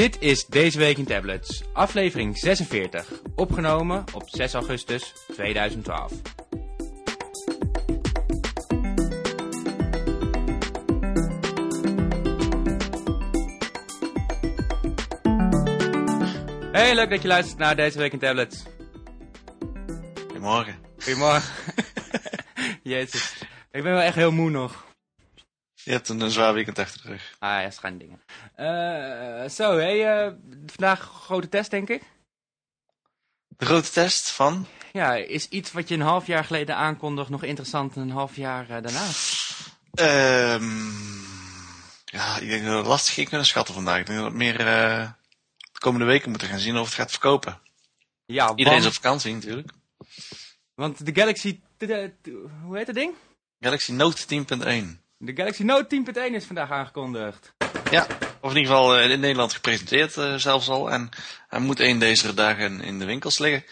Dit is Deze Week in Tablets, aflevering 46, opgenomen op 6 augustus 2012. Hey, leuk dat je luistert naar Deze Week in Tablets. Goedemorgen. Goedemorgen. Jezus, ik ben wel echt heel moe nog. Je hebt een, een zwaar weekend achter de rug. Ah ja, schijn dingen. Eh, zo, hey, eh, vandaag grote test denk ik. De grote test van? Ja, is iets wat je een half jaar geleden aankondigt nog interessant een half jaar eh, daarna? Ehm ja, ik denk dat we het lastig ging kunnen schatten vandaag. Ik denk dat we meer de komende weken moeten gaan zien of het gaat verkopen. Ja, Iedereen is op vakantie natuurlijk. want de Galaxy, hoe heet het ding? Galaxy Note 10.1. De Galaxy Note 10.1 is vandaag aangekondigd. Ja, of in ieder geval eh, in Nederland gepresenteerd eh, zelfs al. En hij moet één deze dagen in de winkels liggen.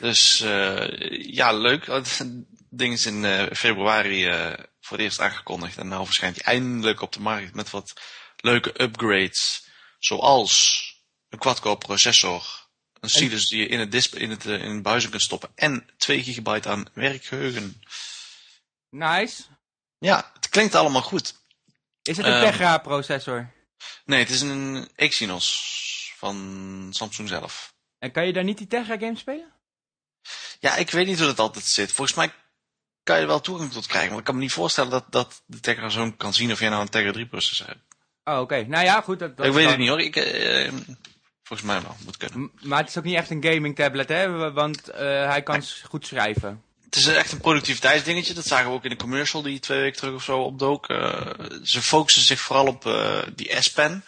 Dus eh, ja, leuk. Het ding is in februari voor het eerst aangekondigd. En nou verschijnt hij eindelijk op de markt met wat leuke upgrades. Zoals een quad-core processor. Een stylus die je in het, display, in het, in het buizen kunt stoppen. En 2 gigabyte aan werkgeheugen. Nice. Ja, het klinkt allemaal goed. Is het een Ehm. Tegra processor? Nee, het is een Exynos van Samsung zelf. En kan je daar niet die Tegra games spelen? Ja, ik weet niet hoe dat altijd zit. Volgens mij kan je er wel toegang tot krijgen. Maar ik kan me niet voorstellen dat, dat de Tegra zo'n kan zien of jij nou een Tegra 3 processor hebt. Oh, oké. Nou ja, goed. Dat, dat ik weet het niet hoor. Ik, eh, volgens mij wel. Moet kunnen. M- Maar het is ook niet echt een gaming tablet, hè? Want eh, hij kan goed schrijven. Het is echt een productiviteitsdingetje. Dat zagen we ook in de commercial die twee weken terug of zo opdook. Eh, ze focussen zich vooral op eh, die S-Pen.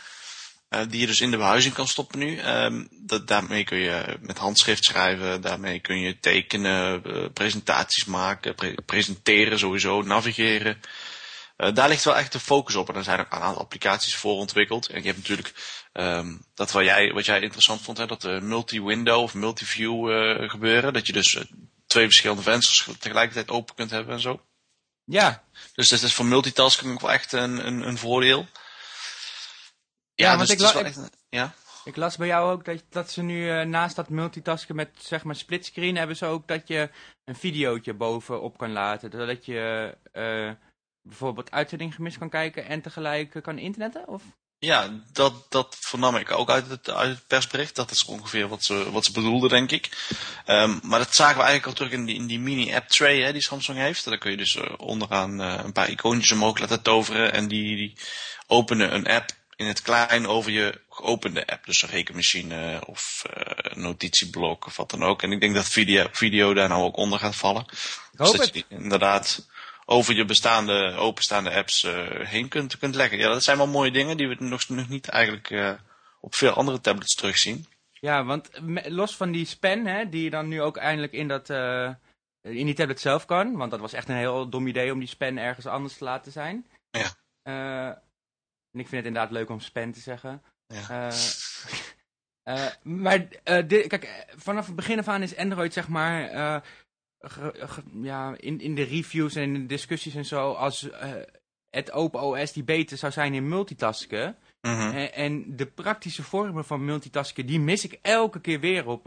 eh, die je dus in de behuizing kan stoppen nu. Ehm, daarmee kun je met handschrift schrijven. Daarmee kun je tekenen, presentaties maken, pre- presenteren sowieso, navigeren. Daar ligt wel echt de focus op. En er zijn ook een aantal applicaties voor ontwikkeld. En je hebt natuurlijk ehm, dat wat jij, wat jij interessant vond, hè, dat multi-window of multi-view gebeuren. Dat je dus twee verschillende vensters tegelijkertijd open kunt hebben en zo. Ja, Dus dat is voor multitasking ook wel echt een, een, een voordeel. Ja, want dus ik la- echt ja. ik las bij jou ook dat, dat ze nu eh, naast dat multitasken met zeg maar splitscreen hebben ze ook dat je een videootje bovenop kan laten. Zodat je eh, bijvoorbeeld uitzending gemist kan kijken en tegelijk kan internetten? Of? Ja, dat, dat vernam ik ook uit het, uit het persbericht. Dat is ongeveer wat ze, wat ze bedoelden, denk ik. Ehm, maar dat zagen we eigenlijk al terug in die, in die mini-app tray hè, die Samsung heeft. Daar kun je dus eh, onderaan eh, een paar icoontjes omhoog laten toveren. En die, die openen een app in het klein over je geopende app. Dus een rekenmachine of eh, een notitieblok of wat dan ook. En ik denk dat video, video daar nou ook onder gaat vallen. hoop dus dat het. je inderdaad over je bestaande, openstaande apps eh, heen kunt, kunt leggen. Ja, dat zijn wel mooie dingen die we nog, nog niet eigenlijk eh, op veel andere tablets terugzien. Ja, want los van die span, hè, die je dan nu ook eindelijk in, dat, eh, in die tablet zelf kan. Want dat was echt een heel dom idee om die span ergens anders te laten zijn. Ja. En ik vind het inderdaad leuk om span te zeggen. Ja. Maar dit- kijk, vanaf het begin af aan is Android zeg maar ge- ge- ja, in, in de reviews en in de discussies en zo als eh, het Open OS die beter zou zijn in multitasken. Mhm. En, en de praktische vormen van multitasken, die mis ik elke keer weer op,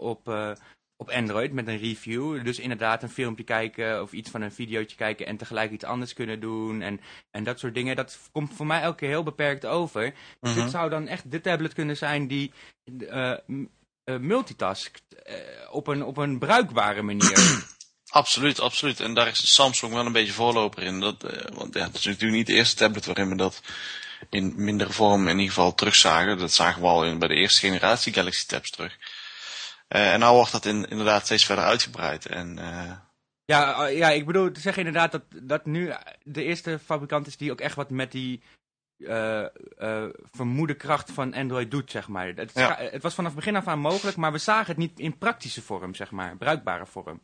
op, eh, op Android met een review. Dus inderdaad een filmpje kijken of iets van een videootje kijken en tegelijk iets anders kunnen doen. En, en dat soort dingen, dat komt voor mij elke keer heel beperkt over. Dus Mhm. dit zou dan echt de tablet kunnen zijn die eh m- eh, multitaskt eh, op, een, op een bruikbare manier. Absoluut, absoluut. En daar is Samsung wel een beetje voorloper in. Dat, eh, want ja, het is natuurlijk niet de eerste tablet waarin we dat in mindere vorm in ieder geval terugzagen. Dat zagen we al in, bij de eerste generatie Galaxy Tabs terug. En nou wordt dat in, inderdaad steeds verder uitgebreid. En Ja, ja, ik bedoel te zeggen inderdaad dat, dat nu de eerste fabrikant is die ook echt wat met die eh, vermoede kracht van Android doet, zeg maar. Het, Ja. het was vanaf begin af aan mogelijk, maar we zagen het niet in praktische vorm, zeg maar, bruikbare vorm.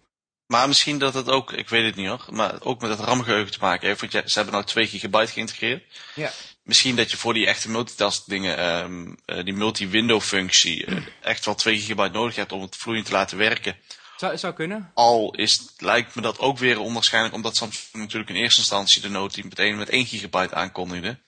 Maar misschien dat het ook, ik weet het niet hoor, maar ook met het RAM-geheugen te maken heeft. Want ja, ze hebben nou 2 gigabyte geïntegreerd. Ja. Misschien dat je voor die echte multitask dingen, ehm, eh, die multi-window functie, echt wel 2 gigabyte nodig hebt om het vloeiend te laten werken. Zou, zou kunnen. Al is, lijkt me dat ook weer onwaarschijnlijk, omdat Samsung natuurlijk in eerste instantie de Note 10.1 met 1 gigabyte aankondigde.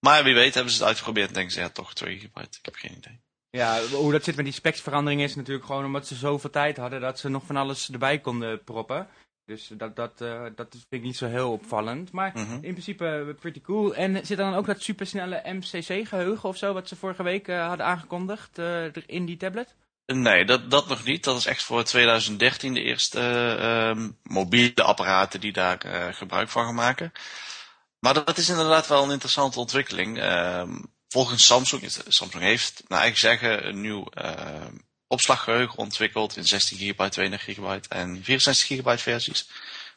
Maar wie weet hebben ze het uitgeprobeerd en denken ze, ja, toch 2 gigabyte. Ik heb geen idee. Ja, hoe dat zit met die specsverandering is natuurlijk gewoon omdat ze zoveel tijd hadden dat ze nog van alles erbij konden proppen. Dus dat, dat, uh, dat vind ik niet zo heel opvallend. Maar Mhm. in principe pretty cool. En zit er dan ook dat supersnelle MCC-geheugen of zo, wat ze vorige week uh, hadden aangekondigd uh, in die tablet? Nee, dat, dat nog niet. Dat is echt voor 2013 de eerste uh, mobiele apparaten die daar gebruik van gaan maken. Maar dat is inderdaad wel een interessante ontwikkeling. Uh, volgens Samsung, Samsung heeft naar eigen zeggen een nieuw uh, opslaggeheugen ontwikkeld in 16 GB, 32 GB en 64 GB versies.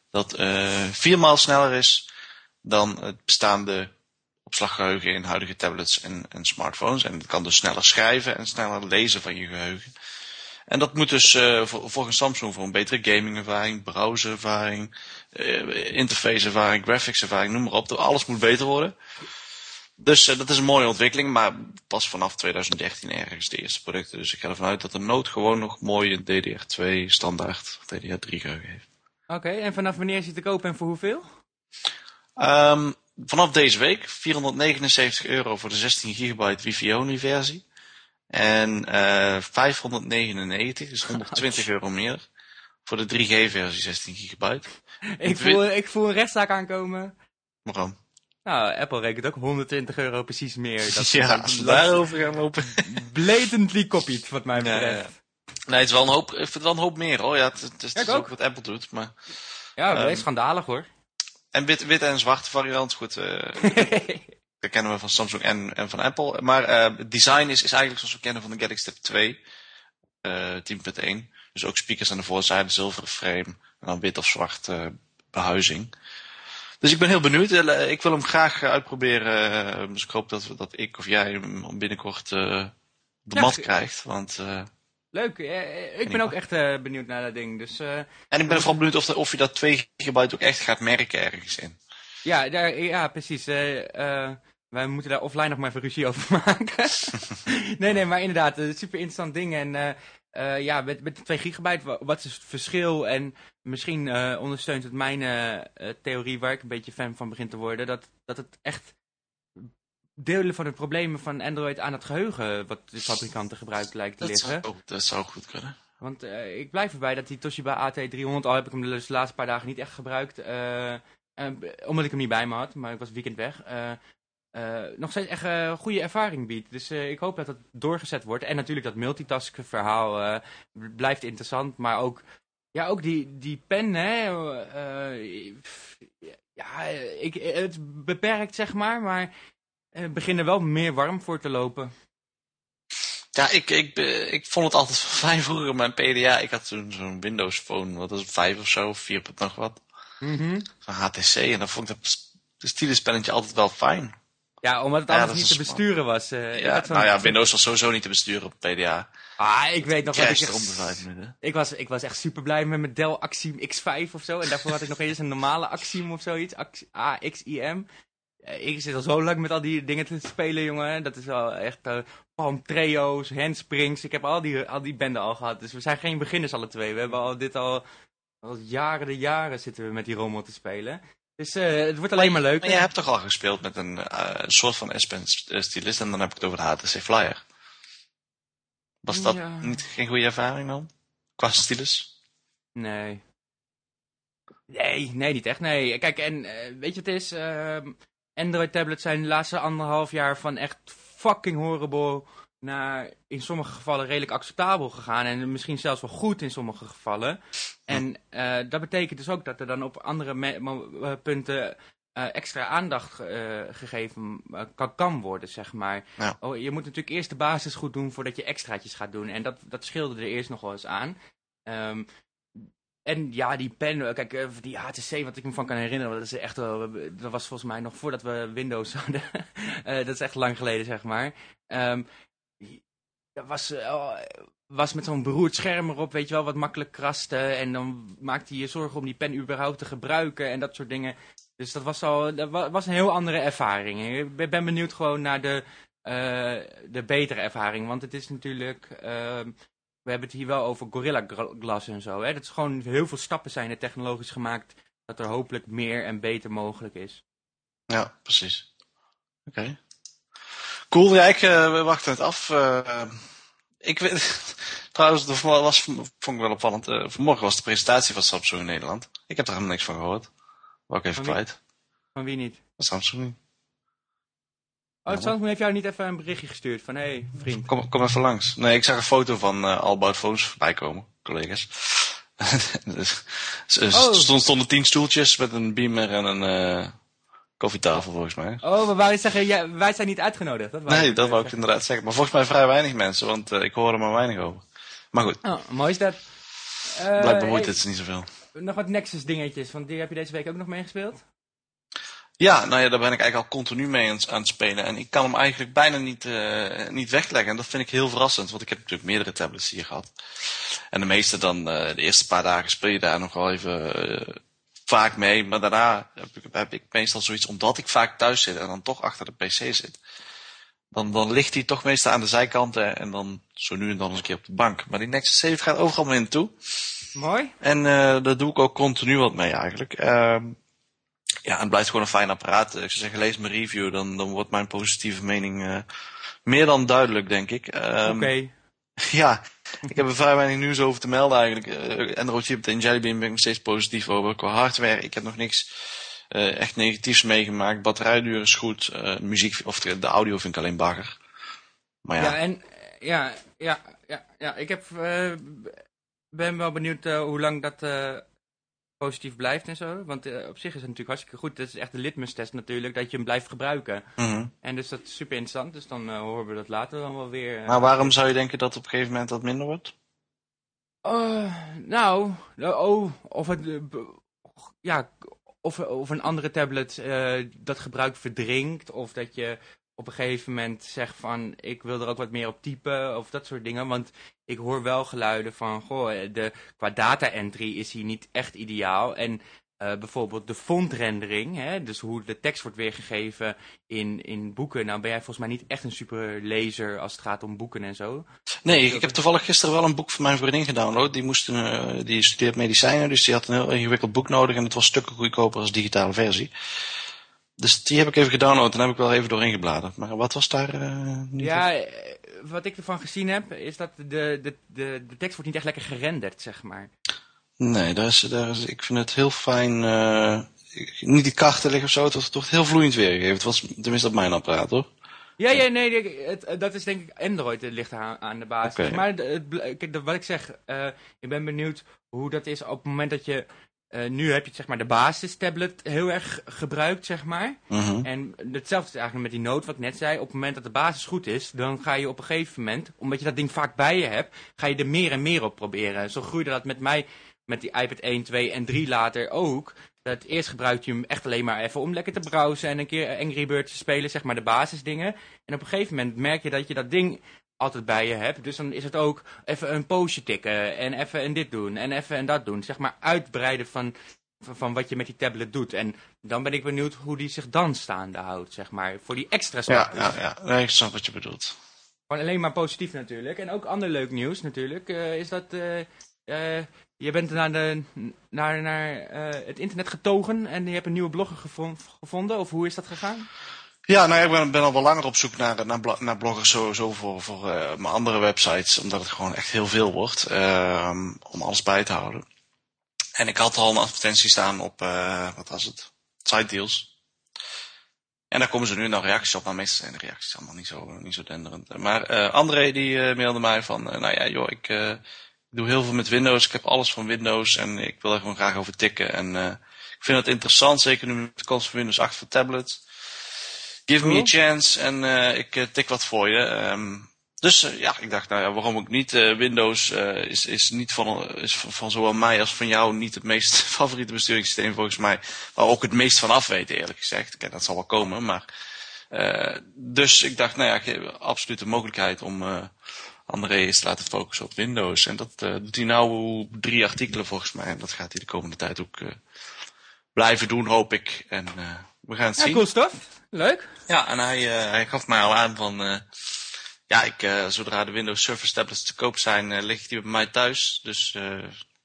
Dat uh, viermaal sneller is dan het bestaande opslaggeheugen in huidige tablets en, en smartphones. En het kan dus sneller schrijven en sneller lezen van je geheugen. En dat moet dus uh, volgens Samsung voor een betere gamingervaring, browserervaring, uh, interfaceervaring, graphics-ervaring, noem maar op. Alles moet beter worden. Dus uh, dat is een mooie ontwikkeling, maar pas vanaf 2013 ergens de eerste producten. Dus ik ga ervan uit dat de Note gewoon nog mooie DDR2 standaard DDR3 geheugen heeft. Oké, okay, en vanaf wanneer is hij te kopen en voor hoeveel? Um, vanaf deze week 479 euro voor de 16 gigabyte Wi-Fi versie. En uh, 599, dus 120 euro meer, voor de 3G versie 16 gigabyte. Ik voel, ik voel een rechtszaak aankomen. Waarom? Nou, Apple rekent ook 120 euro precies meer. Dat ja, als we daarover gaan lopen. Blatantly copied, wat mij betreft. Ja, ja. Nee, het is wel een hoop, ik vind het wel een hoop meer hoor. Ja, het, het is, het is ook wat Apple doet, maar... Ja, um, schandalig hoor. En wit, wit en zwarte variant, goed. Uh, dat kennen we van Samsung en, en van Apple. Maar uh, het design is, is eigenlijk zoals we kennen van de Galaxy Tab 2. Uh, 10.1. Dus ook speakers aan de voorzijde, zilveren frame. En dan wit of zwart uh, behuizing. Dus ik ben heel benieuwd. Ik wil hem graag uitproberen. Dus ik hoop dat, dat ik of jij hem binnenkort de mat krijgt. Want, uh, Leuk. Ik ben ook echt uh, benieuwd naar dat ding. Dus, uh, en ik ben vooral benieuwd of, de, of je dat 2 gigabyte ook echt gaat merken ergens in. Ja, daar, ja precies. Wij moeten daar offline nog maar even ruzie over maken. nee, nee, maar inderdaad. super interessant ding. En uh, ja, met, met 2 gigabyte, wat is het verschil? En misschien uh, ondersteunt het mijn theorie, waar ik een beetje fan van begin te worden, dat, dat het echt delen van de problemen van Android aan het geheugen, wat de fabrikanten gebruiken, lijkt te dat liggen. Zou, dat zou goed kunnen. Want ik blijf erbij dat die Toshiba AT300, al heb ik hem dus de laatste paar dagen niet echt gebruikt, omdat ik hem niet bij me had, maar ik was weekend weg. Uh, nog steeds echt uh, goede ervaring biedt. Dus uh, ik hoop dat dat doorgezet wordt. En natuurlijk dat multitask verhaal blijft interessant. Maar ook, ja, ook die, die pen, hè. ja, ik, het beperkt, zeg maar. Maar er beginnen wel meer warm voor te lopen. Ja, ik, ik, ik vond het altijd fijn vroeger mijn PDA. Ik had toen zo'n Windows Phone, wat was het, 5 of zo, 4 nog wat. Mm -hmm. Zo'n HTC. En dan vond ik dat stylus-pennetje altijd wel fijn. Ja, omdat het Ja, anders niet te besturen was. Uh, Ja, nou ja, Windows was sowieso niet te besturen op PDA. Ah, ik weet nog wat ik echt... om de vijf minuten. Ik was, ik was echt super blij met mijn Dell Axiom X5 of zo. En daarvoor had ik nog eens een normale Axiom of zoiets. Ax- AXIM. Eh, Ik zit al zo lang met al die dingen te spelen, jongen. Dat is wel echt uh, Palm Treo's, handsprings. Ik heb al die, al die benden al gehad. Dus we zijn geen beginners alle twee. We hebben al dit al, al jaren de jaren zitten we met die rommel te spelen. Dus uh, het wordt alleen maar leuk. Maar je hebt toch al gespeeld met een, uh, een soort van S-Pen stylist en dan heb ik het over de HTC Flyer. Was dat Ja. niet, geen goede ervaring dan? Qua stylus? Nee. Nee, nee, niet echt. Nee. Kijk, en eh, weet je, het is. ehm, Android tablets zijn de laatste anderhalf jaar van echt fucking horrible naar in sommige gevallen redelijk acceptabel gegaan. En misschien zelfs wel goed in sommige gevallen. En eh, dat betekent dus ook dat er dan op andere eh, punten eh, extra aandacht gegeven kan, kan worden, zeg maar. Ja. Oh, je moet natuurlijk eerst de basis goed doen voordat je extraatjes gaat doen. En dat, dat scheelde er eerst nog wel eens aan. Ehm, en ja, die pen, kijk, die HTC, wat ik me van kan herinneren, dat is echt dat was volgens mij nog voordat we Windows hadden. Dat is echt lang geleden, zeg maar. Ehm, was, eh, oh, was met zo'n beroerd scherm erop, weet je wel, wat makkelijk kraste. En dan maakte je je zorgen om die pen überhaupt te gebruiken en dat soort dingen. Dus dat was al, dat wa- was een heel andere ervaring. Ik ben ben benieuwd gewoon naar de, eh, de betere ervaring. Want het is natuurlijk, ehm, we hebben het hier wel over Gorilla Gl- Glass en zo. Hè? Dat is gewoon heel veel stappen zijn er technologisch gemaakt. Dat er hopelijk meer en beter mogelijk is. Ja, precies. Oké. Cool, ja, ik uh, wacht het af. Uh, ik weet, trouwens, dat was, vond ik wel opvallend. Uh, vanmorgen was de presentatie van Samsung in Nederland. Ik heb er helemaal niks van gehoord. Wou ik even Van kwijt. Van wie niet? Van Samsung niet. Oh, Samsung heeft jou niet even een berichtje gestuurd van, hé, hey, vriend. Kom, kom even langs. Nee, ik zag een foto van uh, Albout Phones voorbij komen, collega's. dus, er Oh. stonden, tien stoeltjes met een beamer en een koffietafel volgens mij. Oh, wouden zeggen, ja, wij zijn niet uitgenodigd. Dat Nee, dat wou ik inderdaad zeggen. Maar volgens mij vrij weinig mensen, want uh, ik hoor er maar weinig over. Maar goed, Oh, mooi is dat. Eh, blijkbaar boeit hey, het niet zoveel. Nog wat Nexus dingetjes, want die heb je deze week ook nog meegespeeld? Ja, nou ja, daar ben ik eigenlijk al continu mee aan, aan het spelen. En ik kan hem eigenlijk bijna niet, uh, niet wegleggen. En dat vind ik heel verrassend, want ik heb natuurlijk meerdere tablets hier gehad. En de meeste dan, uh, de eerste paar dagen speel je daar nog wel even uh, vaak mee. Maar daarna heb ik, heb ik meestal zoiets, omdat ik vaak thuis zit en dan toch achter de pc zit. Dan, dan ligt hij toch meestal aan de zijkanten en dan zo nu en dan eens een keer op de bank. Maar die Nexus 7 gaat overal mee naartoe. Mooi. En uh, daar doe ik ook continu wat mee eigenlijk. Uh, ja, en het blijft gewoon een fijn apparaat. Ik zou zeggen, lees mijn review, dan, dan wordt mijn positieve mening uh, meer dan duidelijk, denk ik. Um, Oké. Okay. Ja, ik heb er vrij weinig nieuws over te melden eigenlijk. Uh, Android Chip en Jelly Bean ben ik nog steeds positief over. Qua hardware, ik heb nog niks uh, echt negatiefs meegemaakt. Batterijduur is goed. Uh, muziek, of de, audio vind ik alleen bagger. Maar ja. Ja, en ja, ja, ja, ja. ik heb, ben wel benieuwd hoe lang dat positief blijft en zo. Want uh, op zich is het natuurlijk hartstikke goed. Dat is echt de litmus-test natuurlijk, dat je hem blijft gebruiken. Mm -hmm. En dus dat is super interessant. Dus dan horen we dat later dan wel weer. maar waarom zou je denken dat op een gegeven moment dat minder wordt? Nou, oh, of het, ja, of, of een andere tablet uh, dat gebruik verdringt, of dat je op een gegeven moment zegt van ik wil er ook wat meer op typen of dat soort dingen. Want ik hoor wel geluiden van goh, de, qua data entry is hij niet echt ideaal. En uh, bijvoorbeeld de fontrendering, hè, dus hoe de tekst wordt weergegeven in, in boeken. Nou ben jij volgens mij niet echt een super lezer als het gaat om boeken en zo. Nee, ik heb toevallig gisteren wel een boek van mijn vriendin gedownload. Die, moest, uh, die studeert medicijnen, dus die had een heel ingewikkeld boek nodig. En het was stukken goedkoper als digitale versie. Dus die heb ik even gedownload en heb ik wel even doorheen gebladerd. Maar wat was daar niet Ja, uh, wat ik ervan gezien heb, is dat de, de, de, de tekst wordt niet echt lekker gerenderd, zeg maar. Nee, daar is, daar is, ik vind het heel fijn, uh, niet die kartelig of zo, het wordt, het wordt heel vloeiend weergegeven. Het was tenminste op mijn apparaat, hoor. Ja, ja, nee, het, dat is denk ik Android, ligt aan, aan de basis. Okay. Maar het, kijk, wat ik zeg, uh, ik ben benieuwd hoe dat is op het moment dat je... Uh, nu heb je zeg maar de basistablet heel erg gebruikt, zeg maar. -hmm. En hetzelfde is eigenlijk met die note wat ik net zei. Op het moment dat de basis goed is, dan ga je op een gegeven moment, omdat je dat ding vaak bij je hebt, ga je er meer en meer op proberen. Zo groeide dat met mij, met die iPad 1, 2 en 3 later ook. Dat eerst gebruikte je hem echt alleen maar even om lekker te browsen en een keer Angry Birds te spelen, zeg maar de basisdingen. En op een gegeven moment merk je dat je dat ding altijd bij je hebt. Dus dan is het ook even een poosje tikken en even en dit doen en even en dat doen. Zeg maar uitbreiden van, van, van, wat je met die tablet doet. En dan ben ik benieuwd hoe die zich dan staande houdt, zeg maar. Voor die extra stap. Ja, ja, ja. Nee, ik snap wat je bedoelt. Gewoon alleen maar positief natuurlijk. En ook ander leuk nieuws natuurlijk. Uh, is dat uh, uh, je bent naar, de, naar, naar het internet getogen en je hebt een nieuwe blogger gevonden. Of hoe is dat gegaan? Ja, nou ja, ik ben, al wel langer op zoek naar, naar, naar bloggers sowieso voor, voor uh, mijn andere websites. Omdat het gewoon echt heel veel wordt. Uh, om alles bij te houden. En ik had al een advertentie staan op, uh, wat was het? Site deals. En daar komen ze nu nou reacties op. Maar meestal zijn de reacties allemaal niet zo, niet zo denderend. Maar André die mailde mij van, nou ja joh, ik doe heel veel met Windows. Ik heb alles van Windows en ik wil er gewoon graag over tikken. En ik vind het interessant, zeker nu met de komst van Windows 8 voor tablets. Give me a chance en uh, ik uh, tik wat voor je. Um, dus uh, ja, ik dacht, nou ja, waarom ook niet? Windows is, is niet van, is van, van zowel mij als van jou niet het meest favoriete besturingssysteem volgens mij. Waar ook het meest van af weten, eerlijk gezegd. Kijk, dat zal wel komen, maar... dus ik dacht, nou ja, ik heb absoluut de mogelijkheid om André eens te laten focussen op Windows. En dat doet hij nou drie artikelen volgens mij. En dat gaat hij de komende tijd ook blijven doen, hoop ik. En we gaan het ja, zien. cool stof. Leuk. Ja, en hij, uh, hij gaf mij al aan van, uh, ja, ik, uh, zodra de Windows Surface tablets te koop zijn, ligt die bij mij thuis. Dus,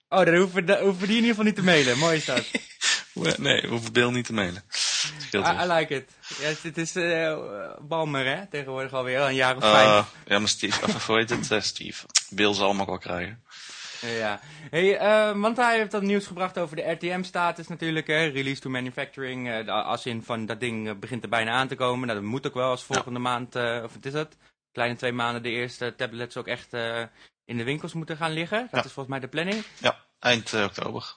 oh, dan hoeven, hoeven die in ieder geval niet te mailen. Mooi is dat. Nee, we hoeven Bill niet te mailen. I. I like it. Ja, het is eh Balmer, hè? Tegenwoordig alweer al een jaar of Eh, vijf. ja, maar Steve, of hoe heet het? Eh, Steve. Bill zal hem ook wel krijgen. Ja. Hey, eh, want hij heeft dat nieuws gebracht over de RTM-status natuurlijk, hè? Release to manufacturing. eh, als in van dat ding eh, begint er bijna aan te komen. Nou, dat moet ook wel als volgende maand, eh, of wat is dat? Kleine twee maanden de eerste tablets ook echt in de winkels moeten gaan liggen. Dat Ja. is volgens mij de planning. Ja, eind oktober.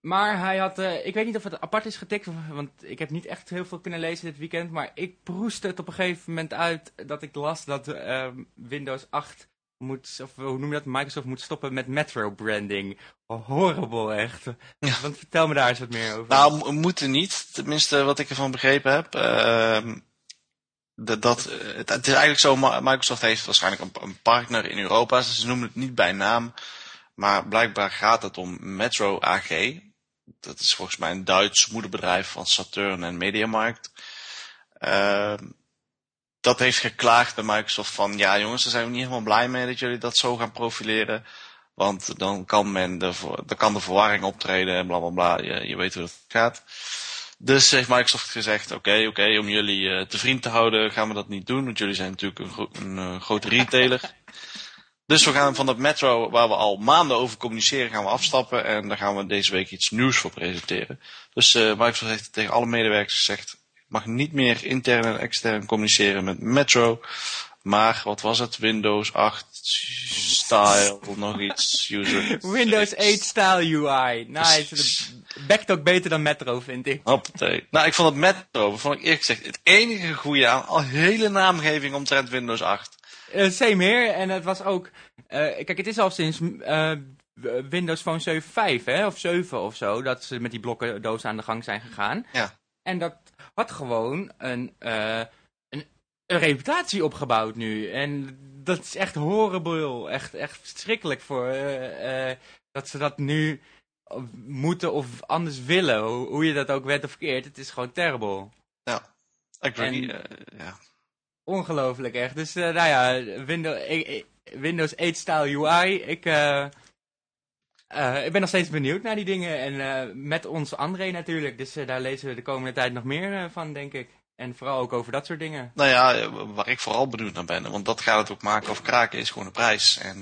Maar hij had, ik weet niet of het apart is getikt, want ik heb niet echt heel veel kunnen lezen dit weekend. Maar ik proestte het op een gegeven moment uit dat ik las dat eh, Windows 8 moet, of hoe noem je dat, Microsoft moet stoppen met Metro branding. Horrible echt. Ja. Want vertel me daar eens wat meer over. Nou, mo- moeten niet. Tenminste, wat ik ervan begrepen heb. Ehm, dat, dat, eh, het, het is eigenlijk zo, Microsoft heeft waarschijnlijk een, een partner in Europa. Ze noemen het niet bij naam. Maar blijkbaar gaat het om Metro AG. Dat is volgens mij een Duits moederbedrijf van Saturn en Mediamarkt. Ehm, dat heeft geklaagd bij Microsoft van, ja jongens, daar zijn we niet helemaal blij mee dat jullie dat zo gaan profileren. Want dan kan men de, dan kan de verwarring optreden en bla bla bla. Je, je weet hoe dat gaat. Dus heeft Microsoft gezegd, oké, oké, om jullie eh, te vriend te houden gaan we dat niet doen. Want jullie zijn natuurlijk een, gro- een eh, grote retailer. Dus we gaan van dat Metro, waar we al maanden over communiceren, gaan we afstappen. En daar gaan we deze week iets nieuws voor presenteren. Dus eh, Microsoft heeft tegen alle medewerkers gezegd, mag niet meer intern en extern communiceren met Metro. Maar, wat was het? Windows 8 style, nog iets, user. Windows 8 style UI. Nice. Ook beter dan Metro, vind ik. Hoppatee. Nou, ik vond het Metro, vond ik eerlijk gezegd, het enige goede aan al hele naamgeving omtrent Windows 8. Eh, same here. En het was ook... eh, kijk, het is al sinds eh, Windows Phone 7.5, hè? Of 7 of zo. Dat ze met die blokkendoos aan de gang zijn gegaan. Ja. En dat had gewoon een, eh, een, een reputatie opgebouwd nu. En dat is echt horrible. Echt, echt verschrikkelijk voor... eh, eh, dat ze dat nu moeten of anders willen. Hoe, hoe je dat ook werd of verkeerd. Het is gewoon terrible. Ja. En- eh, ja. Ongelooflijk echt. Dus nou ja, Windows, ik- ik- Windows 8 style UI. Ik, eh, ik ben nog steeds benieuwd naar die dingen. En eh, met ons André natuurlijk. Dus eh, daar lezen we de komende tijd nog meer van, denk ik. En vooral ook over dat soort dingen. Nou ja, waar ik vooral benieuwd naar ben, want dat gaat het ook maken of kraken, is gewoon de prijs. En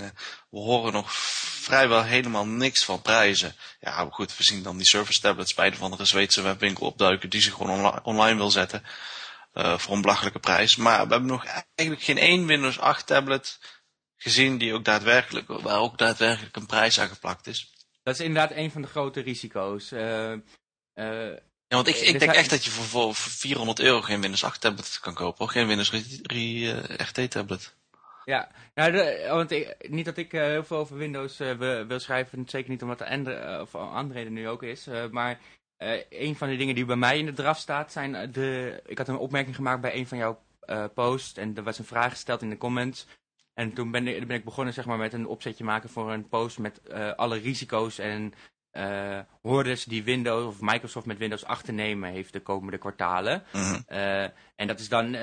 we horen nog vrijwel helemaal niks van prijzen. Ja, goed, we zien dan die service tablets bij een of andere Zweedse webwinkel opduiken die zich gewoon online wil zetten. voor een belachelijke prijs. Maar we hebben nog eigenlijk geen één Windows 8 tablet gezien die ook daadwerkelijk, waar ook daadwerkelijk een prijs aan geplakt is. Dat is inderdaad een van de grote risico's. Eh, Ja, want ik, Eh, ik denk echt dat je voor, voor, voor 400 euro geen Windows 8 tablet kan kopen. Hoor. Geen Windows re- re- eh, RT tablet. Ja, nou, de- want ik, niet dat ik heel veel over Windows wil, wil schrijven, zeker niet omdat Andre, eh, of André er nu ook is, eh, maar een van de dingen die bij mij in de draf staat zijn de... Ik had een opmerking gemaakt bij een van jouw posts en er was een vraag gesteld in de comments. En toen ben ik, ben ik begonnen zeg maar, met een opzetje maken voor een post met eh, alle risico's en eh hordes die Windows of Microsoft met Windows 8 te nemen heeft de komende kwartalen. Mhm. Eh, en dat is dan,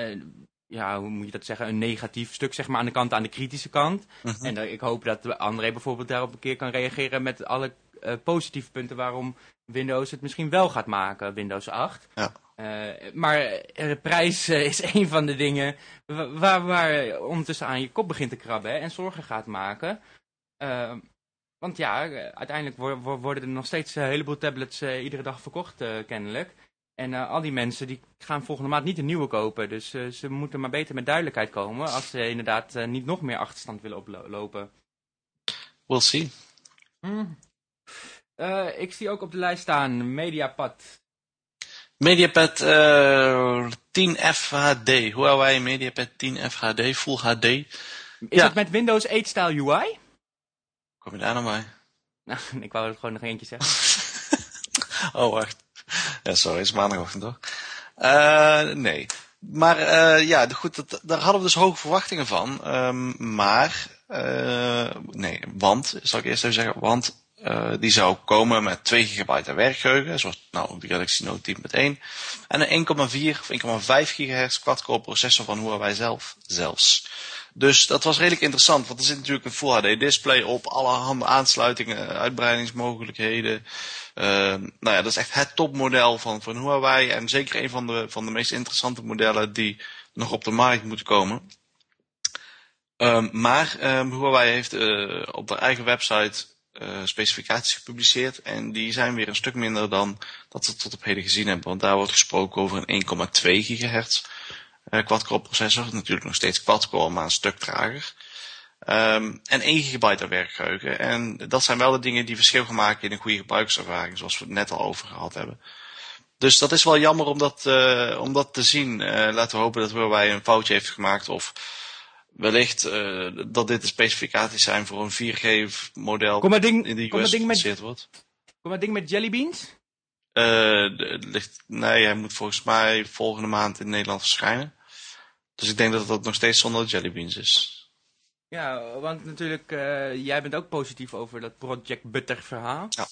ja, hoe moet je dat zeggen, een negatief stuk zeg maar aan de kant, aan de kritische kant. Mhm. En ik hoop dat André bijvoorbeeld daarop een keer kan reageren met alle eh, positieve punten waarom Windows het misschien wel gaat maken, Windows 8. Ja. Eh, maar de prijs eh, is een van de dingen wa- waar, waar je ondertussen aan je kop begint te krabben hè, en zorgen gaat maken. Want ja, uiteindelijk wo- wo- worden er nog steeds een heleboel tablets eh, iedere dag verkocht, eh, kennelijk. En eh, al die mensen die gaan volgende maand niet een nieuwe kopen. Dus eh, ze moeten maar beter met duidelijkheid komen als ze inderdaad eh, niet nog meer achterstand willen oplopen. We'll see. Eh, ik zie ook op de lijst staan Mediapad. Mediapad eh 10 FHD. Huawei Mediapad 10 FHD, Full HD. Is Ja. het met Windows 8 style UI? Kom je daar nou bij? Nou, ik wou er gewoon nog eentje zeggen. Oh, wacht. Ja, sorry, het is maandagochtend toch? Eh, nee. Maar ja, goed, dat, daar hadden we dus hoge verwachtingen van. Ehm, maar, nee, want, zal ik eerst even zeggen, want eh, die zou komen met 2 gigabyte aan werkgeheugen, zoals nou de Galaxy Note 10 met 1. En een 1,4 of 1,5 gigahertz quad-core processor van Huawei zelf, zelfs. Dus dat was redelijk interessant, want er zit natuurlijk een Full HD display op, allerhande aansluitingen, uitbreidingsmogelijkheden. Uh, nou ja, dat is echt het topmodel van, van Huawei en zeker een van de, van de meest interessante modellen die nog op de markt moeten komen. Um, maar um, Huawei heeft uh, op haar eigen website uh, specificaties gepubliceerd. En die zijn weer een stuk minder dan dat we tot op heden gezien hebben. Want daar wordt gesproken over een 1,2 gigahertz uh, quad-core processor. Natuurlijk nog steeds quad-core, maar een stuk trager. Um, en 1 gigabyte aan werkgeheugen. En dat zijn wel de dingen die verschil gaan maken in een goede gebruikservaring. Zoals we het net al over gehad hebben. Dus dat is wel jammer om dat, uh, om dat te zien. Laten we hopen dat Huawei een foutje heeft gemaakt. Of wellicht uh, dat dit de specificaties zijn voor een 4G-model Kom maar ding, in de US gebaseerd wordt. kom maar ding met jellybeans? Uh, ligt, nee, hij moet volgens mij volgende maand in Nederland verschijnen. Dus ik denk dat dat nog steeds zonder jellybeans is. Ja, want natuurlijk, uh, jij bent ook positief over dat Project Butter verhaal. Ja.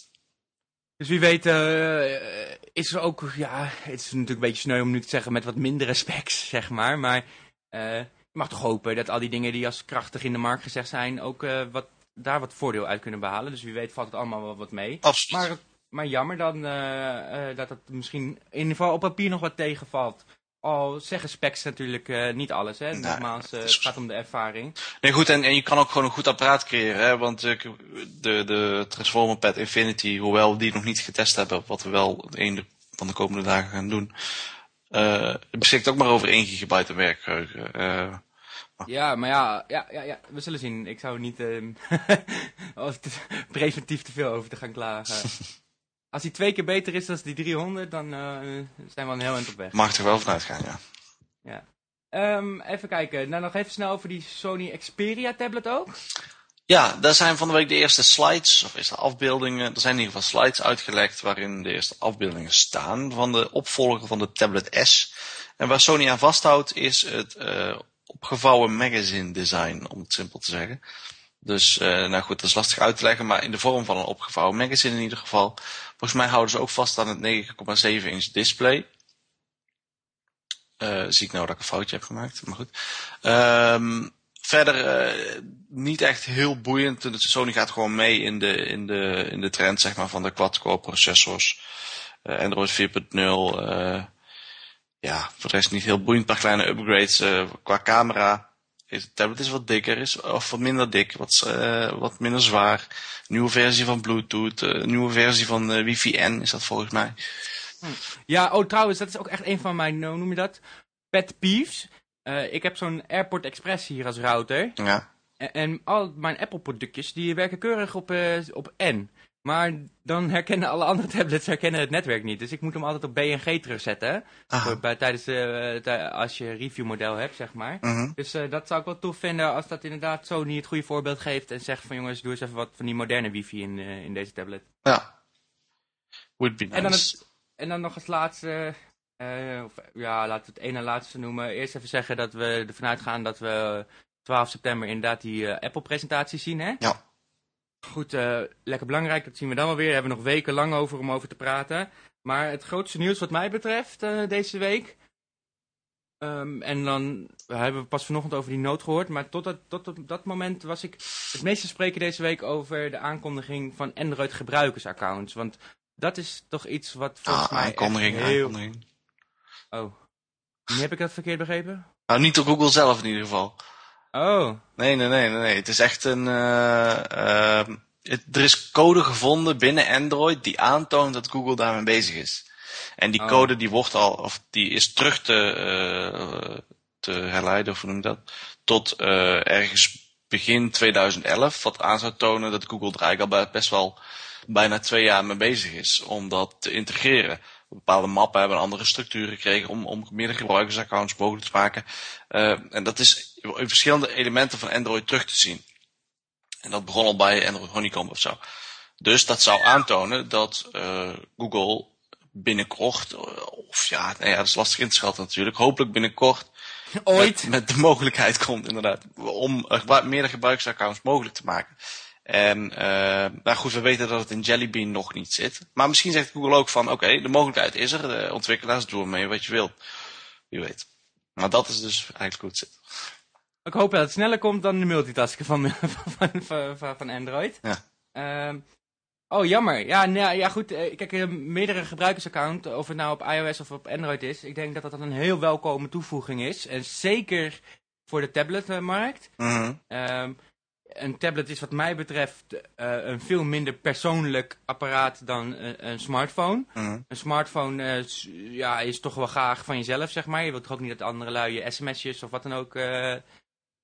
Dus wie weet uh, is er ook, ja, het is natuurlijk een beetje sneu om nu te zeggen met wat mindere specs, zeg maar. Maar uh, mag toch hopen dat al die dingen die als krachtig in de markt gezegd zijn, ook uh, wat, daar wat voordeel uit kunnen behalen. Dus wie weet valt het allemaal wel wat mee. Absoluut. Maar, maar jammer dan uh, dat het misschien in ieder geval op papier nog wat tegenvalt. Al zeggen specs natuurlijk niet alles, hè. Nogmaals, het, gaat om de ervaring. Nee, goed, en, en je kan ook gewoon een goed apparaat creëren, hè. Want de, de Transformer Pad Infinity, hoewel die nog niet getest hebben, wat we wel een van de komende dagen gaan doen, beschikt ook maar over 1 gigabyte werkgeheugen. Uh, ja, maar ja, ja, ja, ja, we zullen zien. Ik zou niet uh, preventief te veel over te gaan klagen. Als hij twee keer beter is dan die 300, dan uh, zijn we een heel eind op weg. Mag er wel vanuit gaan, ja. ja. Um, even kijken. Nou, nog even snel over die Sony Xperia tablet ook. Ja, daar zijn van de week de eerste slides, of eerste afbeeldingen, er zijn in ieder geval slides uitgelekt waarin de eerste afbeeldingen staan van de opvolger van de Tablet S. En waar Sony aan vasthoudt is het uh, opgevouwen magazine design, om het simpel te zeggen. Dus, uh, nou goed, dat is lastig uit te leggen, maar in de vorm van een opgevouwen magazine in ieder geval. Volgens mij houden ze ook vast aan het 9,7 inch display. Uh, zie ik nou dat ik een foutje heb gemaakt, maar goed. Um, verder uh, niet echt heel boeiend. Sony gaat gewoon mee in de, in de, in de trend zeg maar, van de quad-core processors. Android 4.0. Ja, voor de rest niet heel boeiend. Een paar kleine upgrades uh, qua camera. De tablet is wat dikker, is, of wat minder dik, wat, uh, wat minder zwaar. Nieuwe versie van Bluetooth, uh, nieuwe versie van uh, Wi-Fi-N is dat volgens mij. Ja, oh trouwens, dat is ook echt een van mijn, hoe noem je dat? Pet peeves. Ik heb zo'n AirPort Express hier als router. Ja. En, en al mijn Apple productjes, die werken keurig op, op N. Maar dan herkennen alle andere tablets herkennen het netwerk niet. Dus ik moet hem altijd op BNG terugzetten. Voor, bij, tijdens de, uh, als je reviewmodel hebt, zeg maar. Uh -huh. Dus uh, dat zou ik wel tof vinden als dat inderdaad zo niet het goede voorbeeld geeft. En zegt van jongens, doe eens even wat van die moderne wifi in, uh, in deze tablet. Ja. Would be nice. En dan, het, en dan nog als laatste... Uh, of, ja, laten we het ene laatste noemen. Eerst even zeggen dat we ervan uitgaan dat we 12 september inderdaad die uh, Apple-presentatie zien, hè? Ja. Goed, uh, lekker belangrijk, dat zien we dan wel weer. Daar hebben we nog weken lang over om over te praten. Maar het grootste nieuws wat mij betreft deze week... Um, en dan hebben we pas vanochtend over die nood gehoord. Maar tot dat, tot op dat moment was ik het meeste spreken deze week over de aankondiging van Android gebruikersaccounts. Want dat is toch iets wat volgens ah, mij aankondiging, heel... aankondiging. Oh. Nu heb ik dat verkeerd begrepen? Nou, niet door Google zelf in ieder geval. Oh. Nee, nee, nee, nee. Het is echt een... Uh, uh, het, er is code gevonden binnen Android die aantoont dat Google daarmee bezig is. En die Oh. code die wordt al, of die is terug te, uh, te herleiden, of hoe noem je dat? Tot uh, ergens begin 2011, wat aan zou tonen dat Google er eigenlijk al best wel bijna twee jaar mee bezig is om dat te integreren. Bepaalde mappen hebben een andere structuur gekregen om, om meerdere gebruikersaccounts mogelijk te maken. Uh, en dat is in verschillende elementen van Android terug te zien. En dat begon al bij Android Honeycomb of zo. Dus dat zou aantonen dat uh, Google binnenkort, of ja, nou ja, dat is lastig in te schatten natuurlijk, hopelijk binnenkort Ooit. Met, met de mogelijkheid komt inderdaad, om uh, meerdere gebruikersaccounts mogelijk te maken. En uh, nou goed, we weten dat het in Jelly Bean nog niet zit. Maar misschien zegt Google ook van, oké, okay, de mogelijkheid is er. De ontwikkelaars doen ermee wat je wilt. Wie weet. Maar dat is dus eigenlijk hoe het zit. Ik hoop dat het sneller komt dan de multitasken van, van, van, van, van Android. Ja. Ehm, oh, jammer. Ja, nou, ja goed. eh, Kijk, eh, meerdere gebruikersaccounts, of het nou op iOS of op Android is. Ik denk dat dat een heel welkome toevoeging is. En zeker voor de tabletmarkt. Mhm. Ehm, een tablet is wat mij betreft eh, een veel minder persoonlijk apparaat dan een, een smartphone. Mhm. Een smartphone ja, is toch wel graag van jezelf, zeg maar. Je wilt toch ook niet dat andere lui je sms'jes of wat dan ook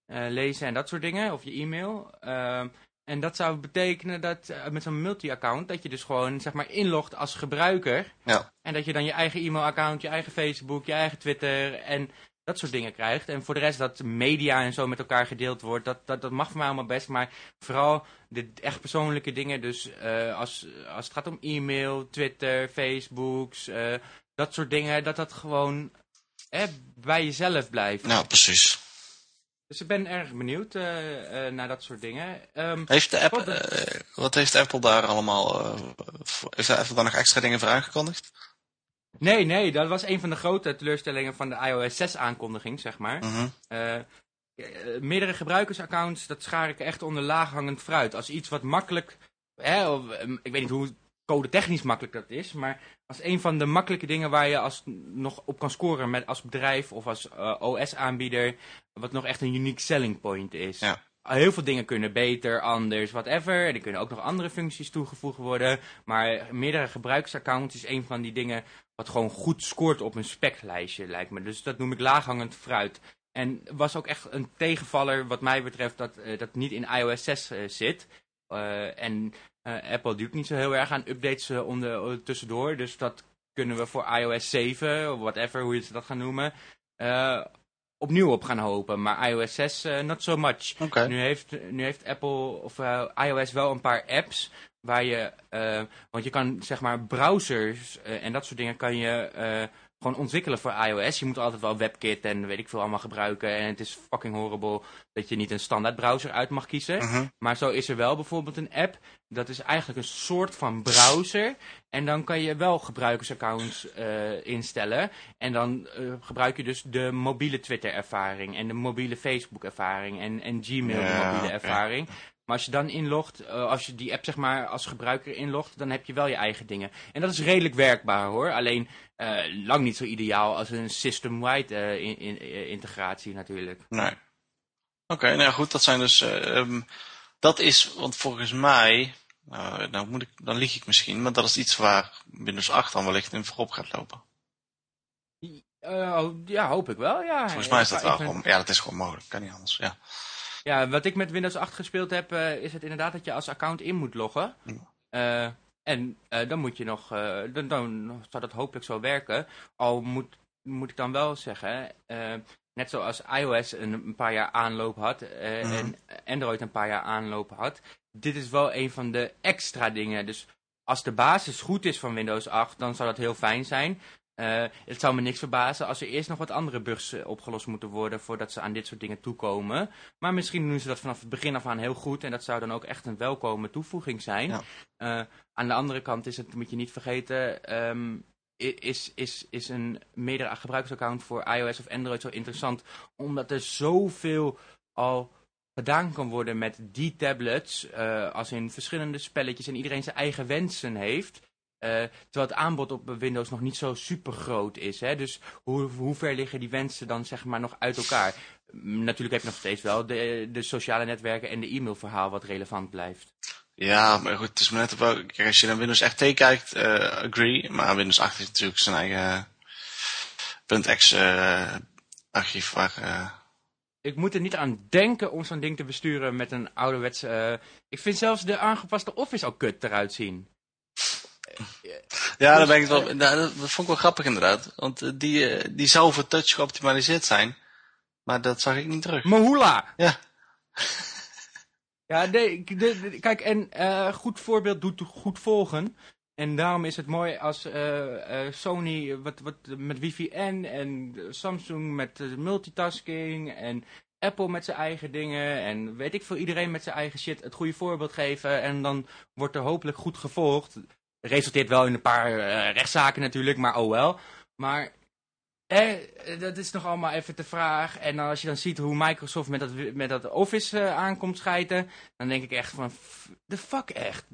lezen en dat soort dingen. Of je e-mail. Ehm, en dat zou betekenen dat eh, met zo'n multi-account, dat je dus gewoon zeg maar inlogt als gebruiker. Ja. En dat je dan je eigen e-mailaccount, je eigen Facebook, je eigen Twitter en dat soort dingen krijgt. En voor de rest dat media en zo met elkaar gedeeld wordt, dat, dat, dat mag voor mij allemaal best. Maar vooral de echt persoonlijke dingen, dus eh, als, als het gaat om e-mail, Twitter, Facebooks, eh, dat soort dingen, dat dat gewoon eh, bij jezelf blijft. Nou, precies. Dus ik ben erg benieuwd eh, eh, naar dat soort dingen. Ehm, Heeft de app, Wat- heeft Apple daar allemaal, heeft Apple daar nog extra dingen voor aangekondigd? nee, nee, dat was een van de grote teleurstellingen van de iOS 6 aankondiging, zeg maar. Mhm. Meerdere gebruikersaccounts, dat schaar ik echt onder laaghangend fruit. Als iets wat makkelijk, hè, of, ehm, ik weet niet hoe code technisch makkelijk dat is, maar als een van de makkelijke dingen waar je als, nog op kan scoren met, als bedrijf of als eh, OS-aanbieder, wat nog echt een unique selling point is. Ja. Heel veel dingen kunnen beter, anders, whatever. En er kunnen ook nog andere functies toegevoegd worden. Maar meerdere gebruikersaccounts is een van die dingen wat gewoon goed scoort op een speclijstje, lijkt me. Dus dat noem ik laaghangend fruit. En was ook echt een tegenvaller wat mij betreft dat eh, dat niet in iOS 6 eh, zit. En Apple doet niet zo heel erg aan updates eh, onder, eh, tussendoor. Dus dat kunnen we voor iOS 7, of whatever, hoe je het dat gaan noemen, eh, opnieuw op gaan hopen. Maar iOS 6, eh, not so much. Nu, heeft, nu heeft Apple of eh, iOS wel een paar apps waar je, eh, want je kan zeg maar browsers eh, en dat soort dingen kan je eh, gewoon ontwikkelen voor iOS. Je moet altijd wel WebKit en weet ik veel allemaal gebruiken en het is fucking horrible dat je niet een standaard browser uit mag kiezen. Mhm. Maar zo is er wel bijvoorbeeld een app. Dat is eigenlijk een soort van browser. En dan kan je wel gebruikersaccounts eh, instellen. En dan eh, gebruik je dus de mobiele Twitter-ervaring. En de mobiele Facebook-ervaring. En, en Gmail, de Ja, mobiele oké. Maar als je dan inlogt, eh, als je die app zeg maar als gebruiker inlogt, dan heb je wel je eigen dingen. En dat is redelijk werkbaar hoor. Alleen eh, lang niet zo ideaal als een system-wide eh, in, in- integratie natuurlijk. Nee. Oké, nou ja, goed, dat zijn dus, eh, ehm, dat is, want volgens mij, nou, nou moet ik, dan lieg ik misschien, maar dat is iets waar Windows 8 dan wellicht in voorop gaat lopen. Ja, hoop ik wel. Ja. Volgens mij is dat wel gewoon, ja, dat is gewoon mogelijk, kan niet anders, ja. Ja, wat ik met Windows 8 gespeeld heb, eh, is het inderdaad dat je als account in moet loggen. Eh, en eh, dan moet je nog, dan, dan zou dat hopelijk zo werken. Al moet, moet ik dan wel zeggen, net zoals iOS een, paar jaar aanloop had Mhm. en Android een paar jaar aanloop had. Dit is wel een van de extra dingen. Dus als de basis goed is van Windows 8, dan zou dat heel fijn zijn. Eh, het zou me niks verbazen als er eerst nog wat andere bugs eh, opgelost moeten worden voordat ze aan dit soort dingen toekomen. Maar misschien doen ze dat vanaf het begin af aan heel goed en dat zou dan ook echt een welkome toevoeging zijn. Ja. Eh, aan de andere kant is het, moet je niet vergeten, ehm, is, is, is een meerdere gebruikersaccount voor iOS of Android zo interessant, omdat er zoveel al gedaan kan worden met die tablets, als in verschillende spelletjes en iedereen zijn eigen wensen heeft. Eh, terwijl het aanbod op Windows nog niet zo super groot is. Hè? Dus hoe, hoe ver liggen die wensen dan zeg maar nog uit elkaar? Mm, Natuurlijk heb je nog steeds wel de, de sociale netwerken en de e-mailverhaal wat relevant blijft. Ja, maar goed, het is maar net op kijk, als je naar Windows RT kijkt, eh, agree, maar Windows 8 heeft natuurlijk zijn eigen eh, archief waar, Ik moet er niet aan denken om zo'n ding te besturen met een ouderwetse... eh, ik vind zelfs de aangepaste Office al kut eruit zien. Ja, Dus, daar ben ik wel, nou, dat, vond ik wel grappig inderdaad. Want eh, die, eh, die zou voor touch geoptimaliseerd zijn. Maar dat zag ik niet terug. Mahula! Ja. Ja, kijk, en eh, goed voorbeeld doet goed volgen. En daarom is het mooi als eh, eh, Sony wat, wat, met VPN en Samsung met eh, multitasking en Apple met zijn eigen dingen en weet ik veel, iedereen met zijn eigen shit het goede voorbeeld geven. En dan wordt er hopelijk goed gevolgd. Resulteert wel in een paar eh, rechtszaken natuurlijk, maar oh wel. Maar Eh, dat is nog allemaal even de vraag. En als je dan ziet hoe Microsoft met dat, met dat Office uh, aankomt schijten, dan denk ik echt van, de fuck echt.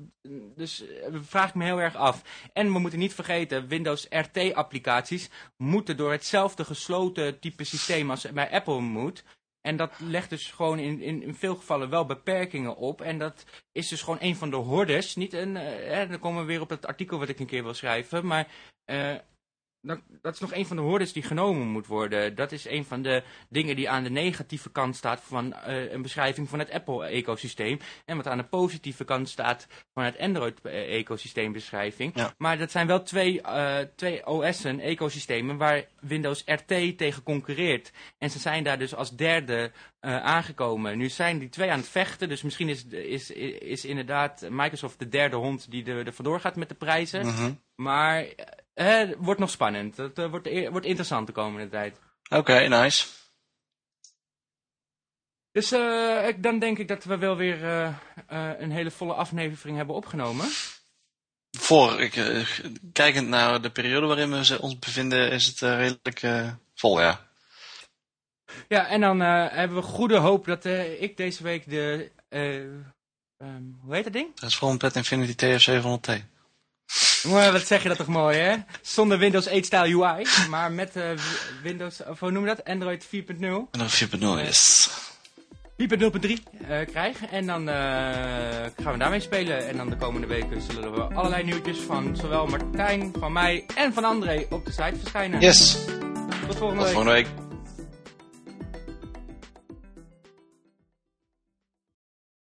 Dus uh, vraag ik me heel erg af. En we moeten niet vergeten, Windows RT applicaties moeten door hetzelfde gesloten type systeem als bij Apple moet. En dat legt dus gewoon in, in, in veel gevallen wel beperkingen op. En dat is dus gewoon een van de hordes. Niet een, uh, dan komen we weer op het artikel wat ik een keer wil schrijven. Maar dat, dat, is nog een van de hordes die genomen moet worden. Dat is een van de dingen die aan de negatieve kant staat van uh, een beschrijving van het Apple-ecosysteem. En wat aan de positieve kant staat van het Android-ecosysteembeschrijving. Ja. Maar dat zijn wel twee, uh, twee OS'en, ecosystemen, waar Windows RT tegen concurreert. En ze zijn daar dus als derde uh, aangekomen. Nu zijn die twee aan het vechten, dus misschien is, is, is inderdaad Microsoft de derde hond die er, er vandoor gaat met de prijzen. Mm -hmm. Maar het wordt nog spannend. Het uh, wordt, e-, wordt interessant de komende tijd. Oké, nice. Dus uh, dan denk ik dat we wel weer uh, een hele volle aflevering hebben opgenomen. Voor, ik, kijkend naar de periode waarin we ons bevinden, is het redelijk vol, ja. Ja, en dan hebben we goede hoop dat ik deze week de, um, hoe heet dat ding? Transform Pet Infinity TF700T. Maar wat zeg je dat toch mooi, hè? Zonder Windows 8-style UI, maar met uh, Windows, of hoe noemen we dat? Android 4.0. Android 4.0, yes. 4.0.3 uh, krijgen. En dan uh, gaan we daarmee spelen. En dan de komende weken zullen we allerlei nieuwtjes van zowel Martijn, van mij en van André op de site verschijnen. Yes. Tot volgende Tot week. volgende week.